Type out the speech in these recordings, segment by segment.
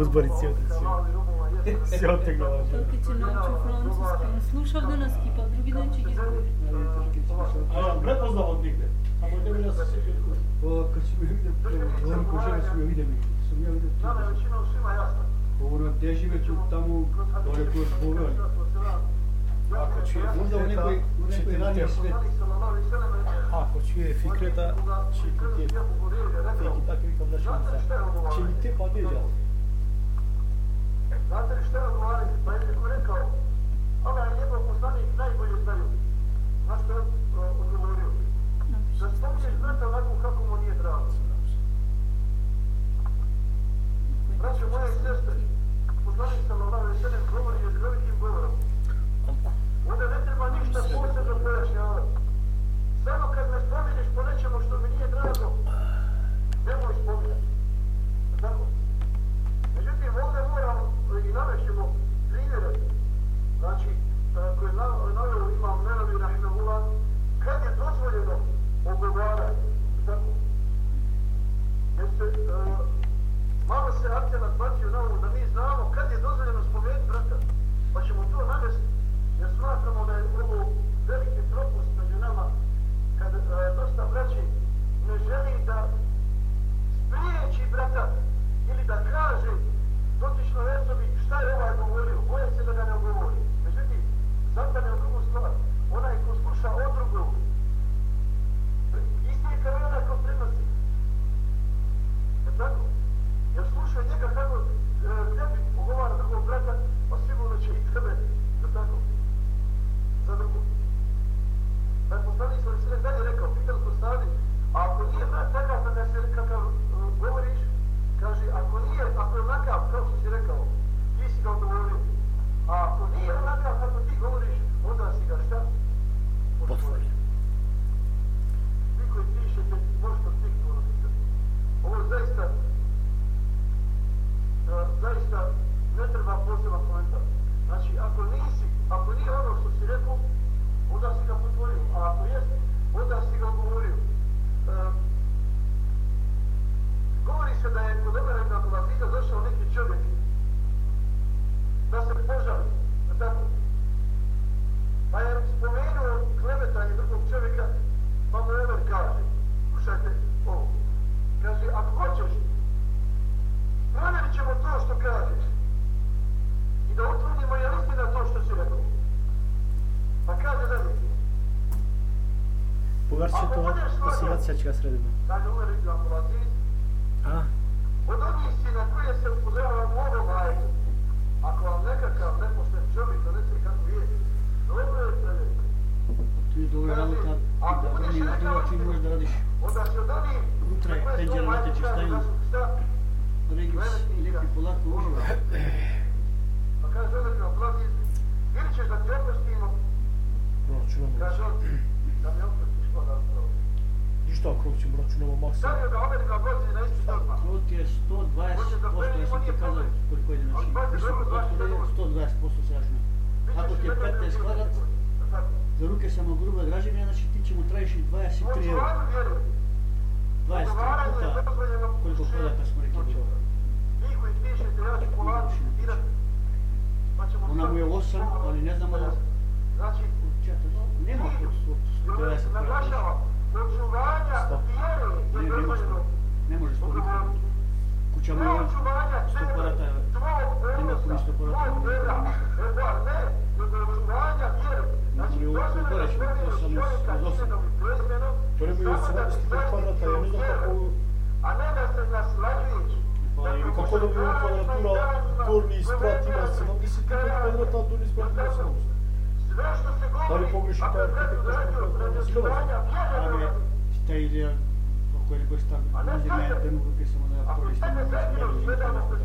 Само збори си отек. Си Слушав да нас кипа, други ден че ги збори. А ја препознав од нигде. Ама не ми да се сеќи од. Кога си ме видев, кога сум ја видев, сум ја видев. Наме веќина од свима јасно. Оно де живеќе таму, доле кој зборували. Ако чуе Можда во некој некој свет. Ако чуе фикрета, че ти те. Те ги така викам да на шанса. Че ми те па не Znate li što je odgovarati? Pa je neko rekao, Allah je njegov poslanik najbolje znaju. Znaš što je odgovorio? Da spomniješ brata ovako kako mu nije a ne da se naslađuješ. Kako da bi kvadratula turni spratima 75 kvadrata, a turni spratima 80? Da li pogreši taj arhitekt da smo prepravili skroz? Ali ta ideja, ako je baš tako, ljudi ne, da mu ruke samo da koristimo, da smo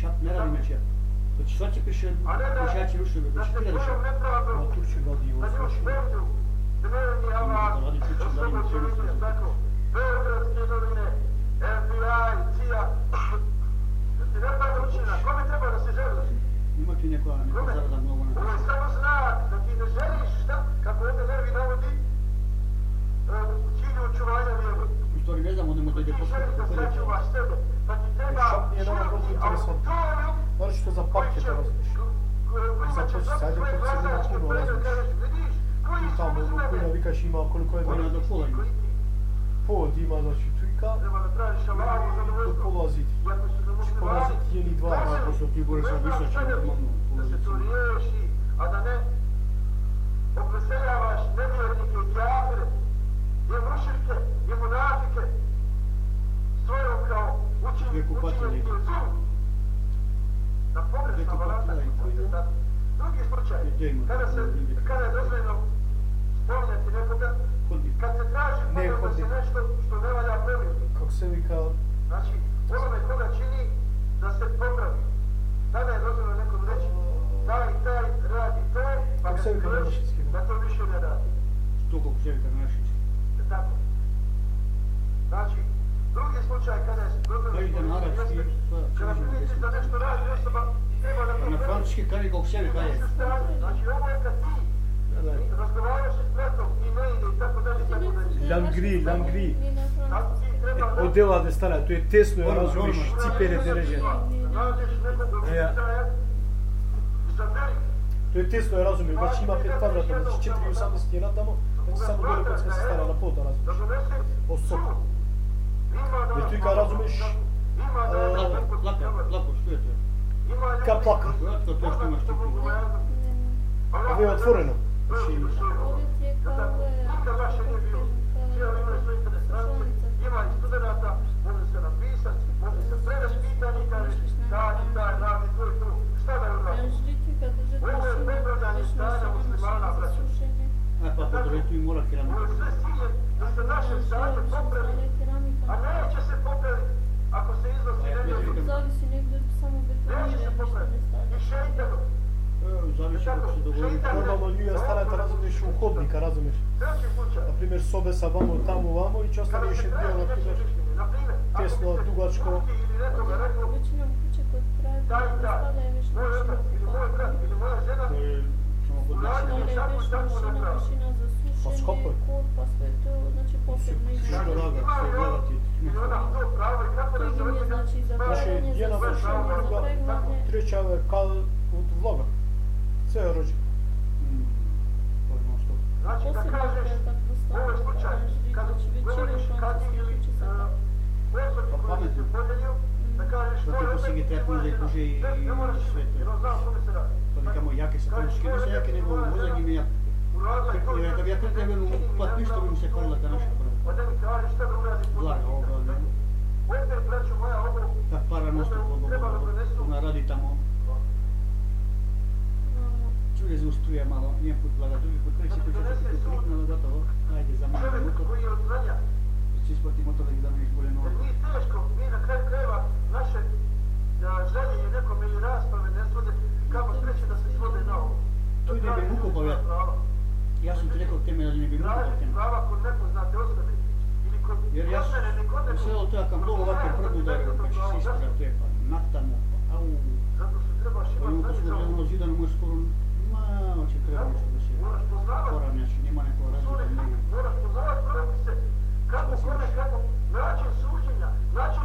Šap ne radim ja šap. Znači sva će piše, A ne da, rušili, da da će se ti radi tvojom šap. radi ovo da imaš sve. vezu, dnevni Radi radi kuće, televizije, radi. tako? Beogradske novine, FBI, CIA. Da ti nepravda učina, kome treba da se želiš? Ima ti neko, neko zarada mnogo na Ovo je samo znak da ti ne želiš, šta? Kako ovdje Nervi navodi, e, u cilju očuvanja vjere. U stvari ne znam, onda mu Ti dođe želiš postupak da je sačuvaš sebe, nije nama interesantno. auditorium Znaš što za koji papke će, to razmiš. kojima Sad će će- je to puno razmiš. I tamo u mene? vikaš ima koliko je Ona da do pola ima. Pod ima, znači tu i ka, treba da tražiš Allahovo do zadovoljstvo. pola su za muslimani, Polaziti jeli dva, ako su ti ne bi, normalno, Da se to polovicu. riješi, a da ne obveseljavaš nevjernike i kjafire, i mušrike, i munafike, svojom kao kupatili. učenje zlu. Na balata. kupatila i? Drugi slučaj, kada se, kada je dozvoljeno spominjati nekoga, kad se traži Ne, da se nešto što ne valja pomiriti. Kako se vika, Znači, onome koga čini da se popravi. Tada je dozvoljeno nekom reći, taj i taj radi to, pa Kako se našinski? da to više ne radi. Sto koliko se našić. Je tako? Znači, drugi slučaj kada je Kažite na arapski, kada gdje da nešto radi osoba, treba da A na francuski kaže koliko se vika je. Nisi u stanju. Znači, ovo je kad ti razgovaraš s bratom i ne ide i tako dalje i tako dalje. Langri, Langri. Tako ti treba da- od dela da stara, to je tesno, ja razumiš, cipere deređene. Nađeš nekog Ja. učitelja, izaberi. To je tesno, ja razumijem, znači ima 5 kvadrata, znači 4,80 jedna tamo, znači samo kod sve se stara na pol, da razumiš. Jer ti kad razumeš, Ima da... Lako, lako, lako, što je to? Ima ljudi- Ka plaka. Kratko to što imaš ti tu. Ovo je otvoreno. Znači, Nikad vaše nije bilo. Cijelo imaju svoje interne stranice, ima i studenta, može se napisat, može se predaš pitanje i kažeš da, i da, radi to i to. Šta da je uradio? A pa pa dobro, tu i mora Ovo keramika. je sve cilje da se naše stanje popravi, А најче се попели, ако се излази земјата. Зависи негде само бетонира, ништо не стане. И шејтанот. Зависи како така, се договори продало, луѓе станат разумеш у ходника, разумеш? Например, собе са вамо, таму, вамо и часто беше био, например, тесно, дугачко. Вечином куче кој прави, стана е вешна машина. Или мој брат, или моја жена. Тоа е вешна машина за se moj moj To je Pa skopo sušenje, je. kod, pa sve to, znači posebno ide. što gledati. to pravo i kako da se mi je vrti znači za Znači, za jedna sušenje, vrsta, za druga, treća je kao od vloga. Sve je rođe. Mm, to je. Znači Posebno kažeš, je ovo je slučaj, kad znači većina govoriš kad ili se osobi Pa koji se pametno. podelio, da kažeš Da ti moj duže i- Ne, ne moraš i sve imati, to. jer on zna o kome se radi. To nekamo jake sa francuski, nisu jake, nego mozak im je jak. Uradila je to i Jer to, kad bi ja čini mi krenuo u nepravdu, pat ništa bi mi se kvarila ta naša prva. Onda mi kažeš šta da uradim. Blaga ovoga, ne. Ovdje, braćo moja, ovo Ta para non stop Treba da ovoga, donesu. ona radi tamo. Čuje zvu struje malo, nije put blaga, drugi put kreće, kreće, donese kreće, sud. kreće, no gotovo, ajde za malo čovjek motor, koji je od znanja, da će isplati motor da ih da mi bolje Jer novo. nije teško, mi na kraju krajeva naše a, želje i nekome ili rasprave ne svode, kako sreće da se svode na ovo. To ide bi vuku povjet. Ja sam ti rekao teme, ali ne bi mogo Tražiti teme. prava kod nepoznate osobe. Ili kod Jer ja kod nekog. sve to ja kam mnogo ovakve prdu da je, znači se ispira, to je pa natamo, pa au. Zato što trebaš Pa imati za posluženo ovo. ono zidano moj skoro, malo će treba nešto da se poznavati. poravnjači, nema neko razlika, moraš poznavati propise. Kako, kome, kako, način suđenja, način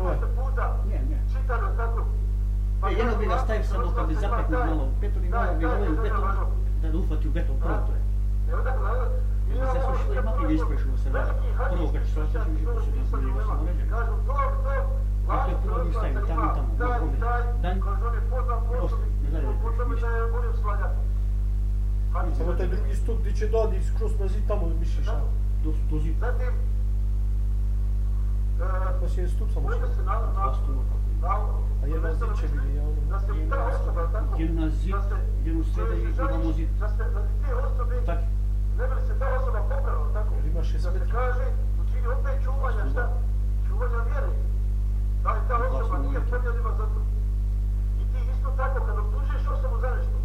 Ovaj. puta Ne, ne. čitali tako? Pa E, jedno bi ga stavio samo kad bi zapeknuo malo, Petru i malo bi volio u beton, da ga ufati u beton prvo to je. Ili se slušali, ima ti ga isprešao se da prvo kad se osjećaš uđe poslije da njega samo. Kako je prvo njih stavio, tamo i tamo, u ove. Dan, prosto, ne dalje ne prešao ništa. Samo taj drugi stup gdje će dodi skroz na zid tamo misliš, a? Do, do zida. Pa si je stup samo može što. se na, na, je. A jedna zid će biti, ja ono... da se i ta osoba, tako? Jedan na zid, jedan u srede i imamo zid. Da se, da te osobe, Tak, ne bi se ta osoba popravila, tako? Jer ima šest Da se kaže, učini opet čuvanja, šta? Čuvanja vjere. Da li ta osoba nije povjedljiva za to? I ti isto tako, kad optužiš osobu za nešto,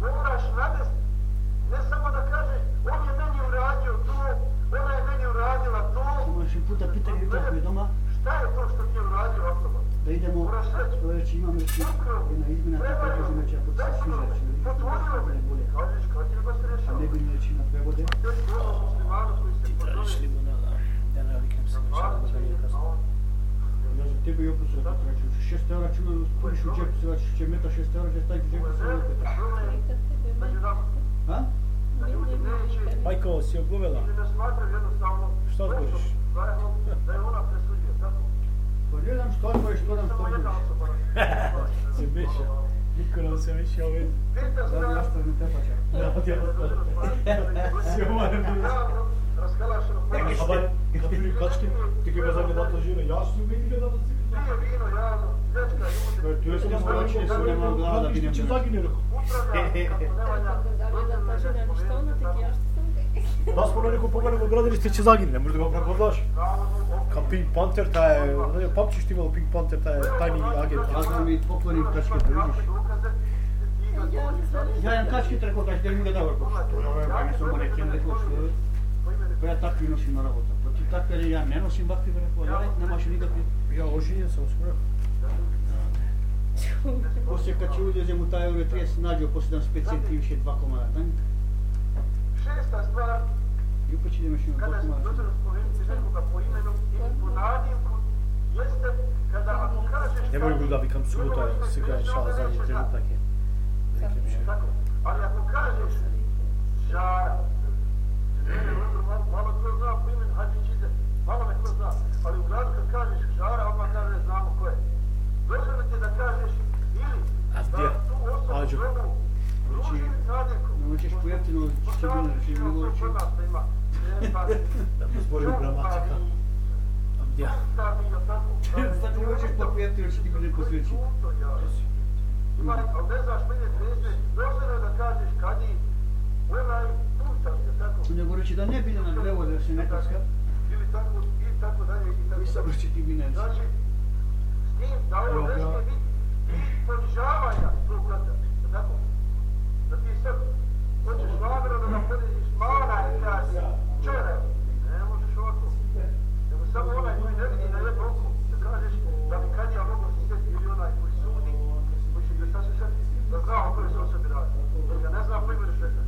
moraš navesti, ne samo da kažeš, on je meni uradio to, Ona je meni uradila to... Prošli puta pitali ju tako je doma. Šta je to što ti je uradila osoba? Da idemo, to već imamo još jedna izmjena, tako da možemo će ako se sviđaći. Potvorilo me. Kažeš, kada ti ga se rešava? A ne bi mi reći na prevode. Ti tražiš limonada. Ja naviknem se na čarno da je kasno. Ja za tebe i opet se tako reći. 6 eura ću imam, sporiš u džep, se će meta 6 eura, će staviti u džep, se će meta. Među nama. A? Ne ne ne Majko, si obgovela? Ili ne smatraju jednostavno Šta odgovoriš? da je on- da je ona presuđuje, tako? Pa ne znam što odgovoriš, što nam što Samo jedna odgovoriš. osoba nas- Se meša. Niko nam se meša ove... Pita Da bi strana, ostalo ne tepača. Da, ja Si ovo ne bilo. javno, raskalašeno A ba, kad bili kačke, ti Да, спорно некој поголем во да ќе загине, може да го прекордаш. Ка Пинк Пантер, таа е... Папчиш ти Пинк Пантер, таа е тајни да, да, да. агент. Аз да ми поклоним качката, видиш? Ја јам качката, рекол, качката, ми го давар, што ја ја не сум манекен, рекол, што Која такви носим на работа? Па ти такви ли ја не носим бакви, рекол, ја немаше никакви... Ја ожијен се скоро. После качи удезе му тај ове 30 наѓо, после 75 центи, више 2 комада, šesta stvar i upućenjem još kada se dođe spomenuti nekoga po imenu ili po nadimku jeste kada ako kažeš ne mogu da bikam sudo to se kaže šala za trenutak je tako ali ako kažeš šara, malo ko zna po imenu hađi čize malo ko zna. Ali u gradu kad kažeš šara, odmah kaže znamo ko je. Dođe ti da kažeš ili da tu osobu zovu ružnim nadimkom. No, ćeš pojeftino, će Pošao bilo, ti će što Da mi zborim gramatika. A gdje? Čuta mi je tako. Sad ti hoćeš pojeftino, će ti ja. Ima, ali ne znaš mene prezme, dozvoljeno da kažeš kad je onaj puta, je tako? Nego reći da ne bile na prevode, da se ne kaska. Ili tako, i tako dalje, i tako I sad dalje. će ti bine. Znači, s tim da ovo ne ja- smije biti i ponižavanja svog brata, je tako? Da ti sad hoćeš namjerno da podeliš mala i kaži čore, ne možeš ovako. Nego samo onaj koji ne vidi na jedno oko, da kažeš da bi kad ja mogu se sjeti ili onaj koji sudi, koji će ga saslušati, da zna o kojoj se osobi radi. Jer ga ne zna koji budeš sveta.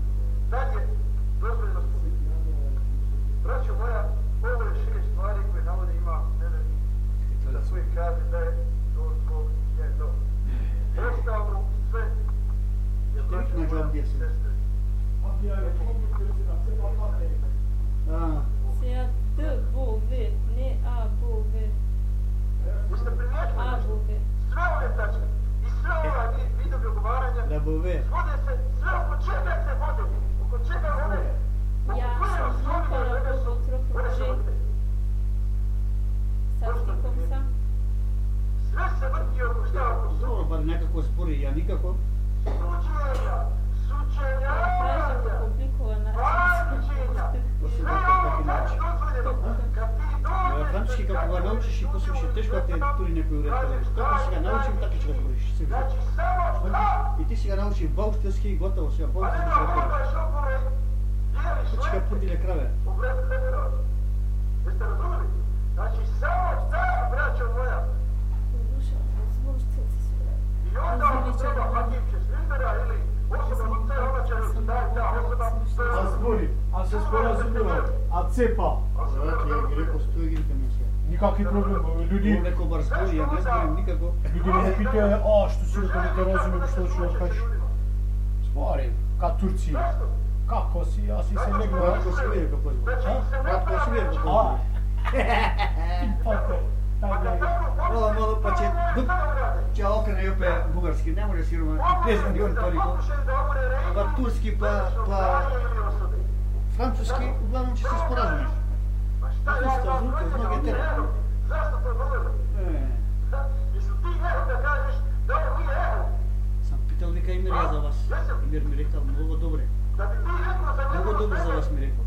Dalje, dozvoljeno spomenuti. Braćo moja, ovo je šest stvari koje navode ima nevjerni za koje kaže na džabdje se. sestre. A, Se ja D, bo, V, ne A, bo, V, Jeste primijetili A, nešto? bo, V. Sve ove tačke i sve ova vidovi ogovaranja da bo ve. svode se, sve oko čega se vode, oko čega one, oko Ja koje sam osnovne upala one su, pod one su trofom vrte. Sa stikom sam. Sve se vrti oko šta, oko su, Dobro, bar nekako spori, ja nikako. научиш и после ще тежко, ако да те тури некој уред. Па да Како сега научим, така ќе разбориш. Да и ти сега научи баукштелски и готово, сега баукштелски ќе разбориш. Хоќе ка пудиле го Jeste razumeli? Znači, samo car, braćo moja. I onda ako treba Hatimče Svindera ili osoba od cera, ona će razumjeti da osoba... A zbori, a. какви проблем Люди... Некој бар спори, ја не знам никако. Люди ме питаја, а, што си рекол, не разумем што ќе ја кажеш. Спори, ка Турција. Како си, аз си се легнал. Братко си вери како има. Братко си вери како има. Пипате. Мало, мало, па че дук, че окрене јопе бугарски, не може сирома, и 5 милион торико. Па турски, па, па француски, углавном че се споразумеш. Пусто, жутко, много терпимо. Сам питал вика и миря за вас. И мир ми рекал, много добре. Много добре за вас ми рекал.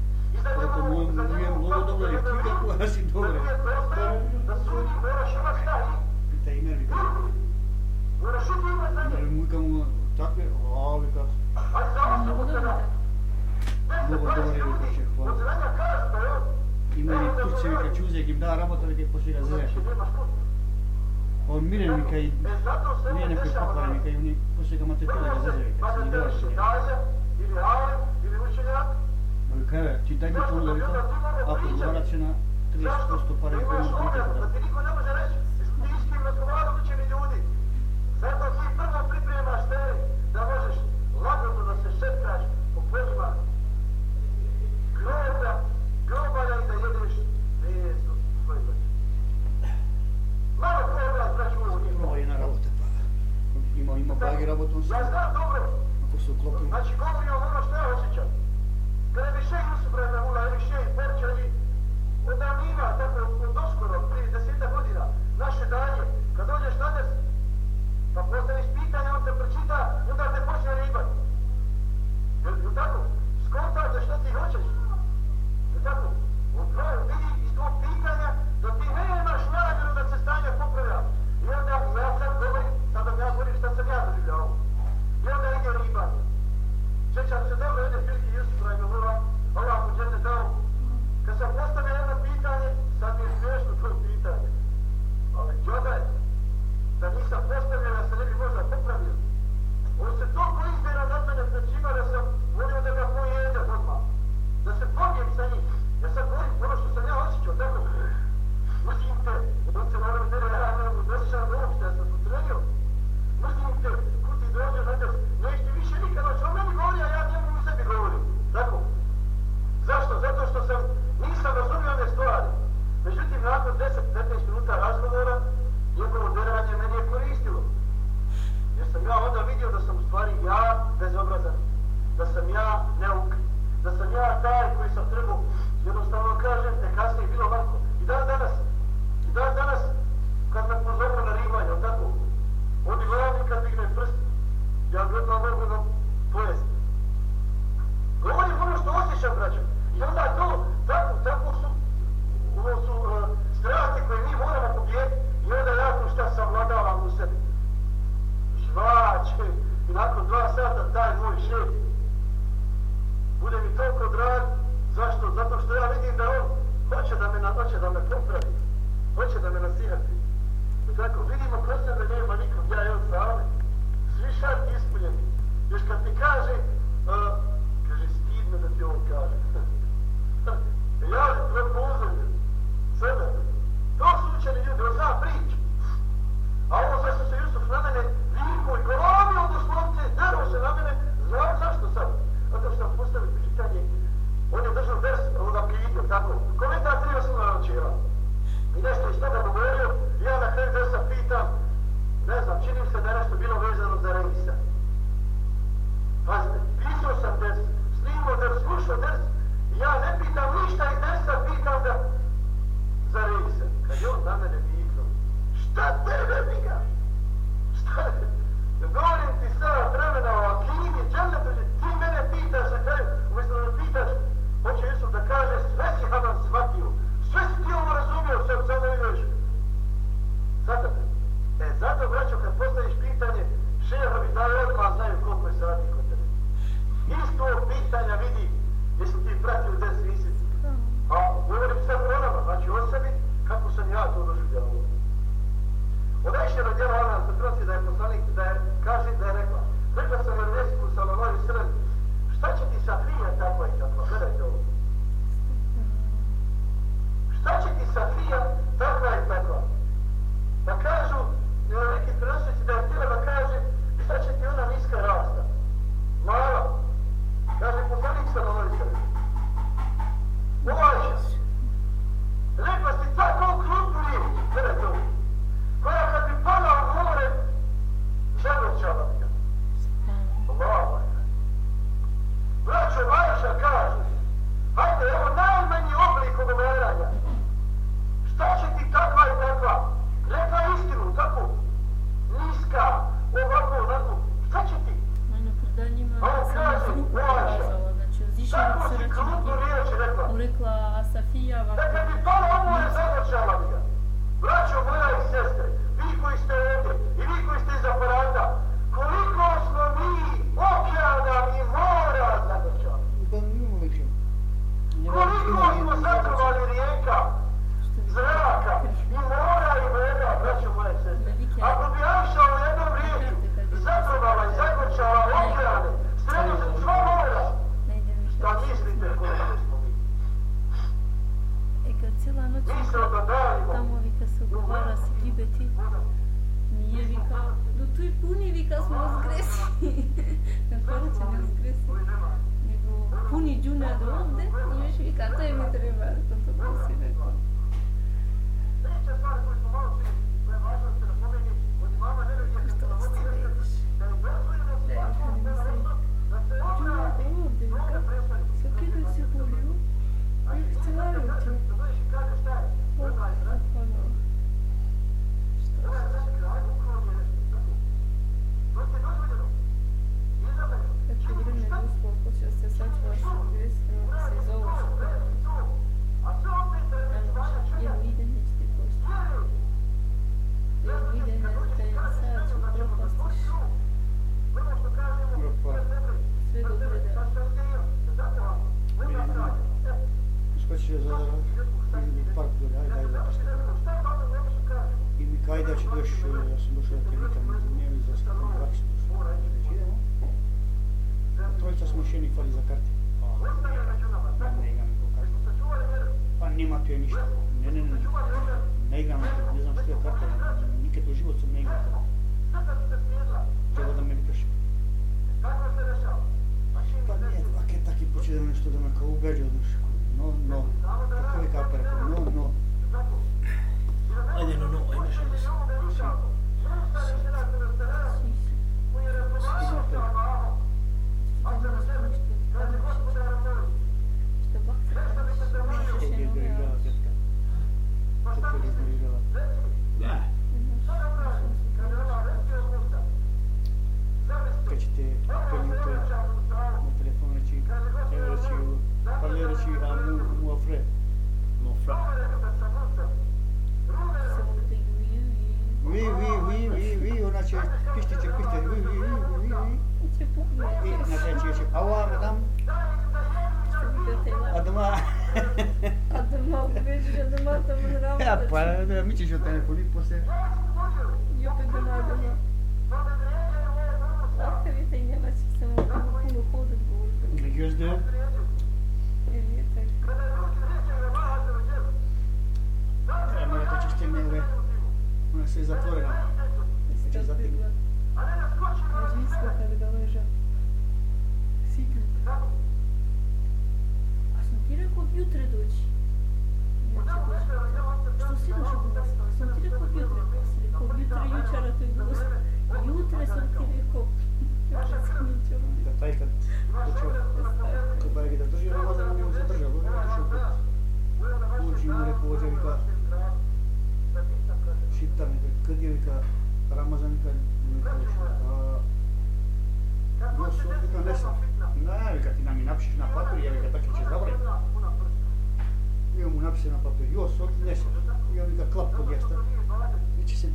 Колко му е много добре, рекли како аз и добре. Пита и мир вика. Мир му вика му, так ми, а вика. Много добре. Много добре вика, ще хвала. imali kuće mi kad čuze gim da rabota vidi pošli ga zove. On mire mi kaj nije nekoj pokvar mi kaj oni pošli ga mate tole ga zove. Pa da te ili učenja. Ali kaj ti daj mi tole vidi a pozvorat će na 30% pare koji mu pita. Zato ti niko ne može reći s. Zato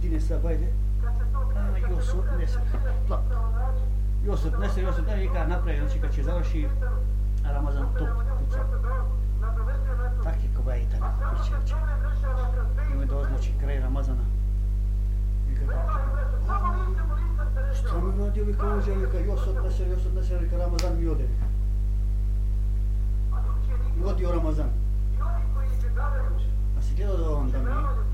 Medine sa Bajde. Josep Neser. Plak. Josep Neser, Josep Neser, ikada napravi, znači kad će završi Ramazan top kuca. Tak je koba i tako, kuća će. I ono je znači kraj Ramazana. I kada. Šta mi radi ovi kao uđe, ali kao Josep Neser, Josep Neser, ali kao Ramazan mi ode. I odio Ramazan. A si gledao da ovom da mi...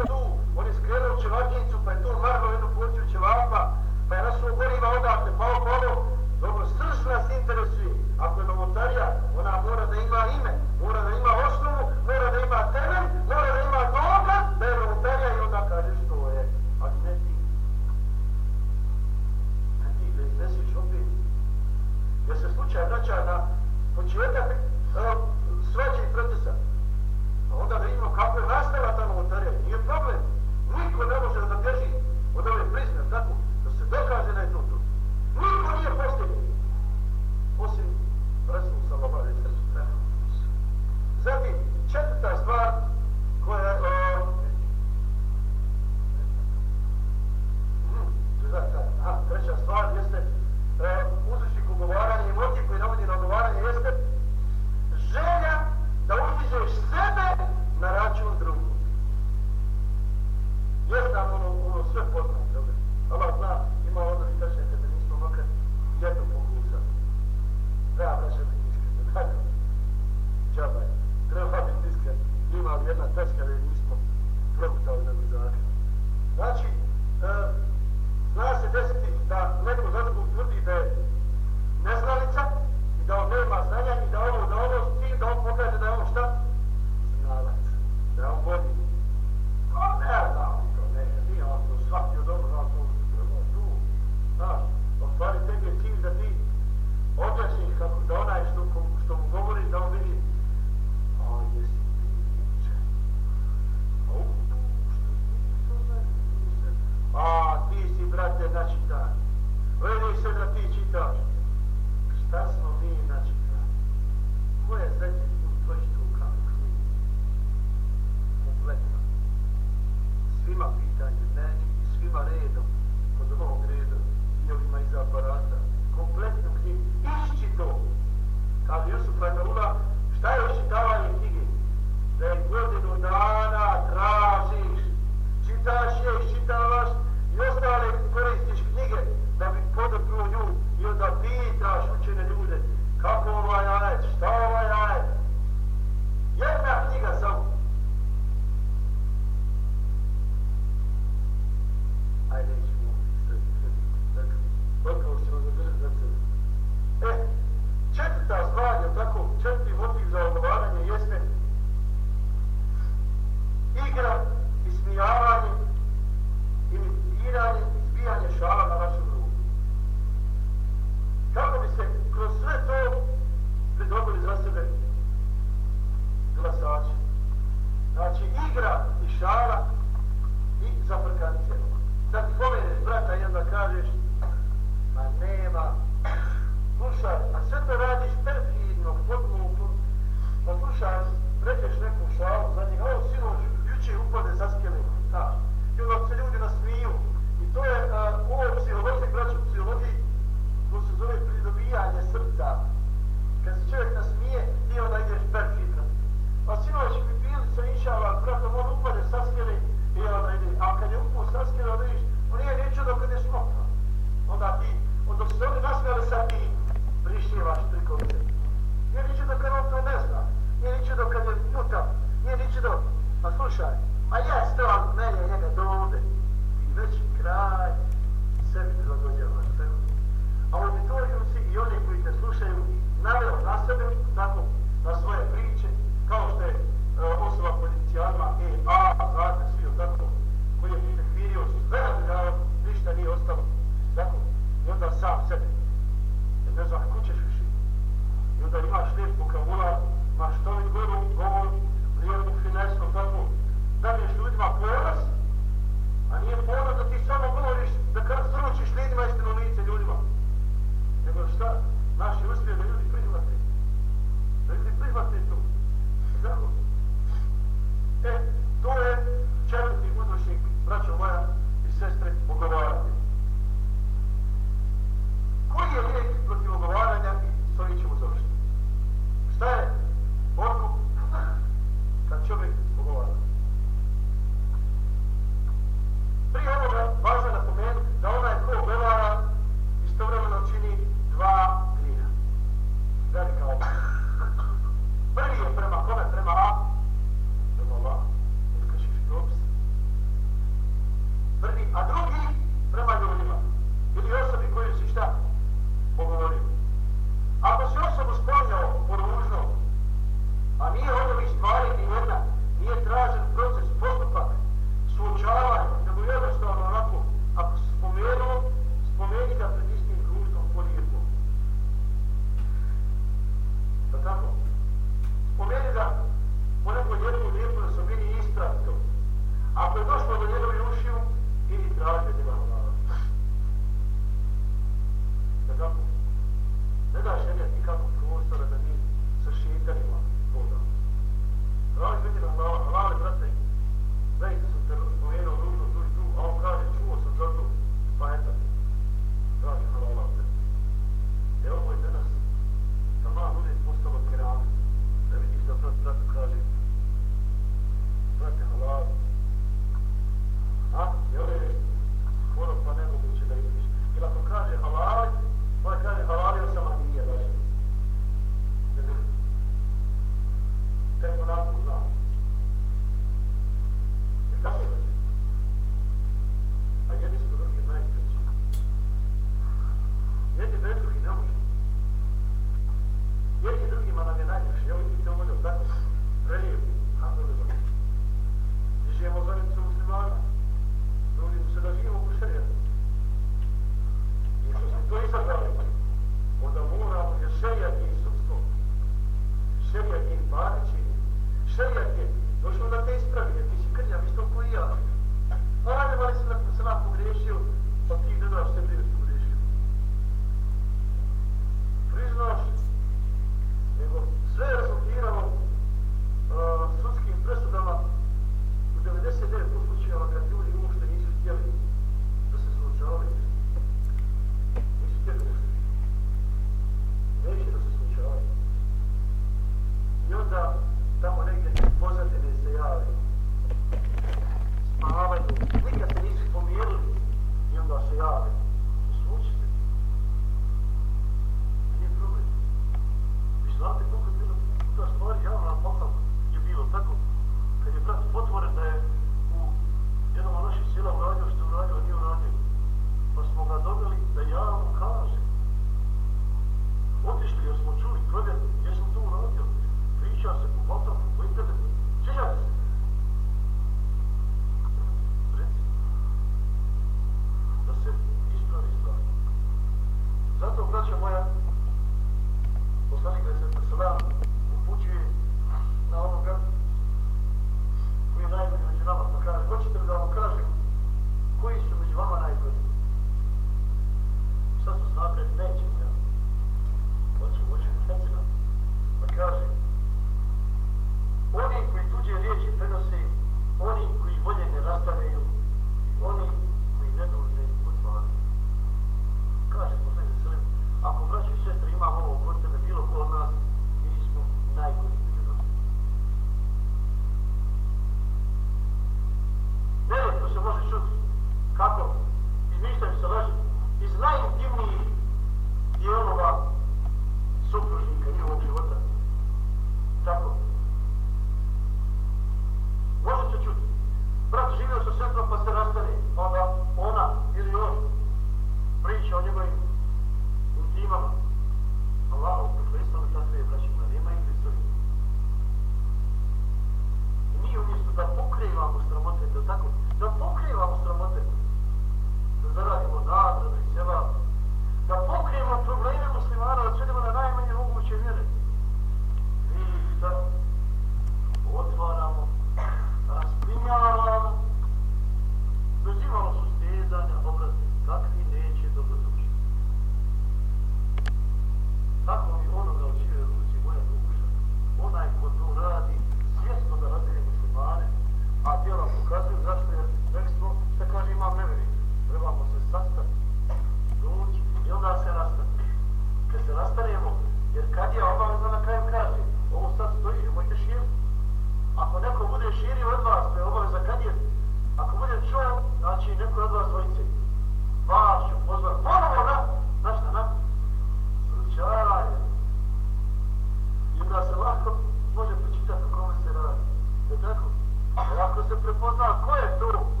se pozna ko je to